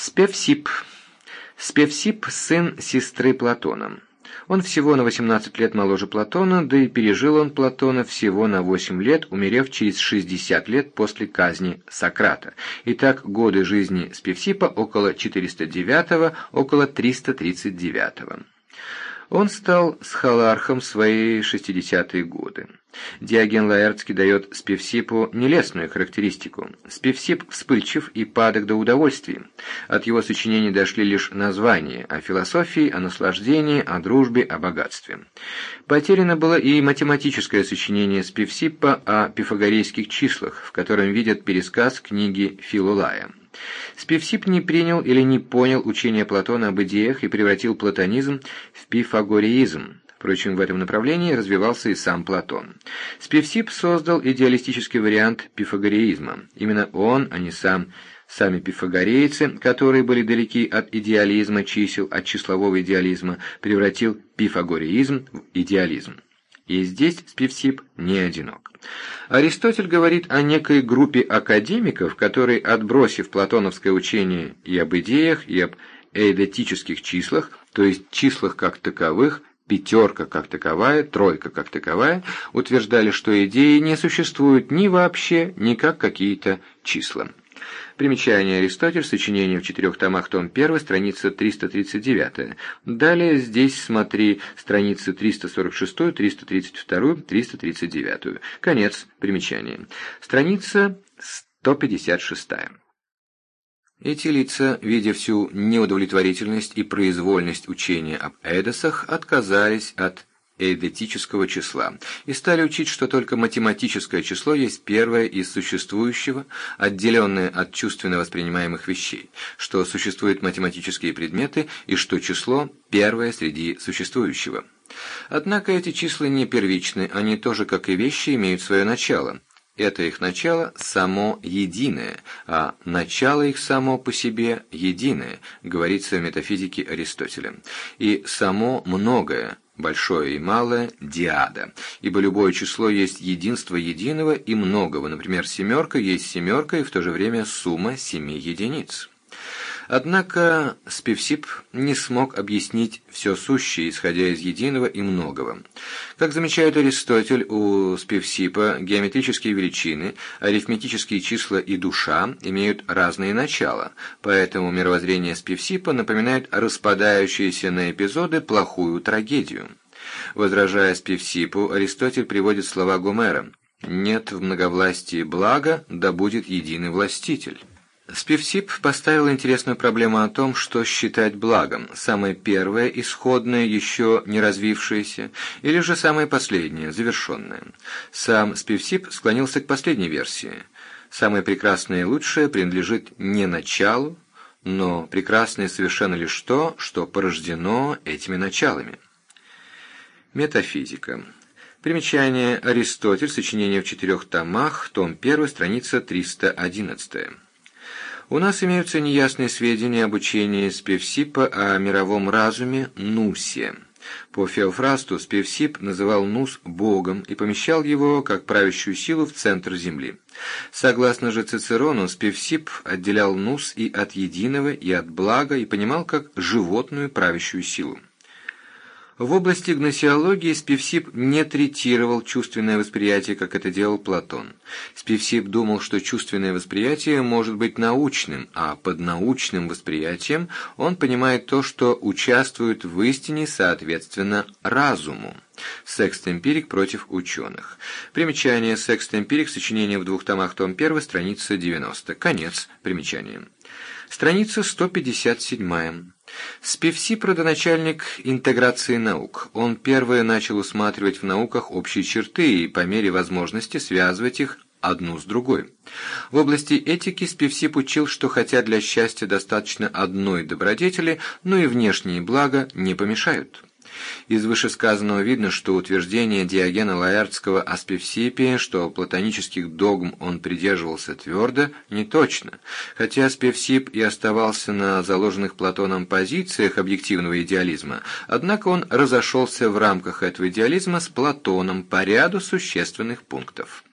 Спевсип. Спевсип – сын сестры Платона. Он всего на 18 лет моложе Платона, да и пережил он Платона всего на 8 лет, умерев через 60 лет после казни Сократа. Итак, годы жизни Спевсипа около 409 около 339 Он стал схолархом в свои 60-е годы. Диоген Лаэртский дает Спевсипу нелестную характеристику. Спевсип вспыльчив и падок до удовольствия. От его сочинений дошли лишь названия о философии, о наслаждении, о дружбе, о богатстве. Потеряно было и математическое сочинение Спевсипа о пифагорейских числах, в котором видят пересказ книги Филулая. Спевсип не принял или не понял учение Платона об идеях и превратил платонизм в пифагореизм. Впрочем, в этом направлении развивался и сам Платон. Спевсип создал идеалистический вариант пифагореизма. Именно он, а не сам Сами пифагорейцы, которые были далеки от идеализма чисел, от числового идеализма, превратил пифагореизм в идеализм. И здесь Спивсип не одинок. Аристотель говорит о некой группе академиков, которые, отбросив платоновское учение и об идеях, и об эйдетических числах, то есть числах как таковых, пятерка как таковая, тройка как таковая, утверждали, что идеи не существуют ни вообще, ни как какие-то числа. Примечание Аристотель, сочинение в четырех томах, том 1, страница 339. Далее здесь смотри страницы 346, 332, 339. Конец примечания. Страница 156. Эти лица, видя всю неудовлетворительность и произвольность учения об Эдосах, отказались от эйдетического числа и стали учить, что только математическое число есть первое из существующего, отделенное от чувственно воспринимаемых вещей, что существуют математические предметы и что число – первое среди существующего. Однако эти числа не первичны, они тоже, как и вещи, имеют свое начало, это их начало само единое, а начало их само по себе единое, говорится в метафизике Аристотеля. И само многое, большое и малое, диада, ибо любое число есть единство единого и многого, например, семерка есть семерка и в то же время сумма семи единиц. Однако Спивсип не смог объяснить все сущее, исходя из единого и многого. Как замечает Аристотель, у Спивсипа геометрические величины, арифметические числа и душа имеют разные начала, поэтому мировоззрение Спивсипа напоминает распадающуюся на эпизоды плохую трагедию. Возражая Спивсипу, Аристотель приводит слова Гомера «Нет в многовластии блага, да будет единый властитель». Спивсип поставил интересную проблему о том, что считать благом, самое первое, исходное, еще не развившееся, или же самое последнее, завершенное. Сам Спивсип склонился к последней версии. Самое прекрасное и лучшее принадлежит не началу, но прекрасное совершенно лишь то, что порождено этими началами. Метафизика. Примечание Аристотель, сочинение в четырех томах, том 1, страница 311. У нас имеются неясные сведения об учении Спевсипа о мировом разуме Нусе. По Феофрасту Спевсип называл Нус богом и помещал его, как правящую силу, в центр земли. Согласно же Цицерону, Спевсип отделял Нус и от единого, и от блага, и понимал как животную правящую силу. В области гносеологии Спивсип не третировал чувственное восприятие, как это делал Платон. Спивсип думал, что чувственное восприятие может быть научным, а под научным восприятием он понимает то, что участвует в истине, соответственно, разуму. Секст-эмпирик против ученых. Примечание Секст-эмпирик, сочинение в двух томах, том 1, страница 90. Конец примечания. Страница 157. Спивсип – родоначальник интеграции наук. Он первое начал усматривать в науках общие черты и по мере возможности связывать их одну с другой. В области этики Спивсип учил, что хотя для счастья достаточно одной добродетели, но и внешние блага не помешают. Из вышесказанного видно, что утверждение Диогена Лаэртского о Спевсипе, что платонических догм он придерживался твердо, не точно, хотя Спевсип и оставался на заложенных Платоном позициях объективного идеализма, однако он разошелся в рамках этого идеализма с Платоном по ряду существенных пунктов.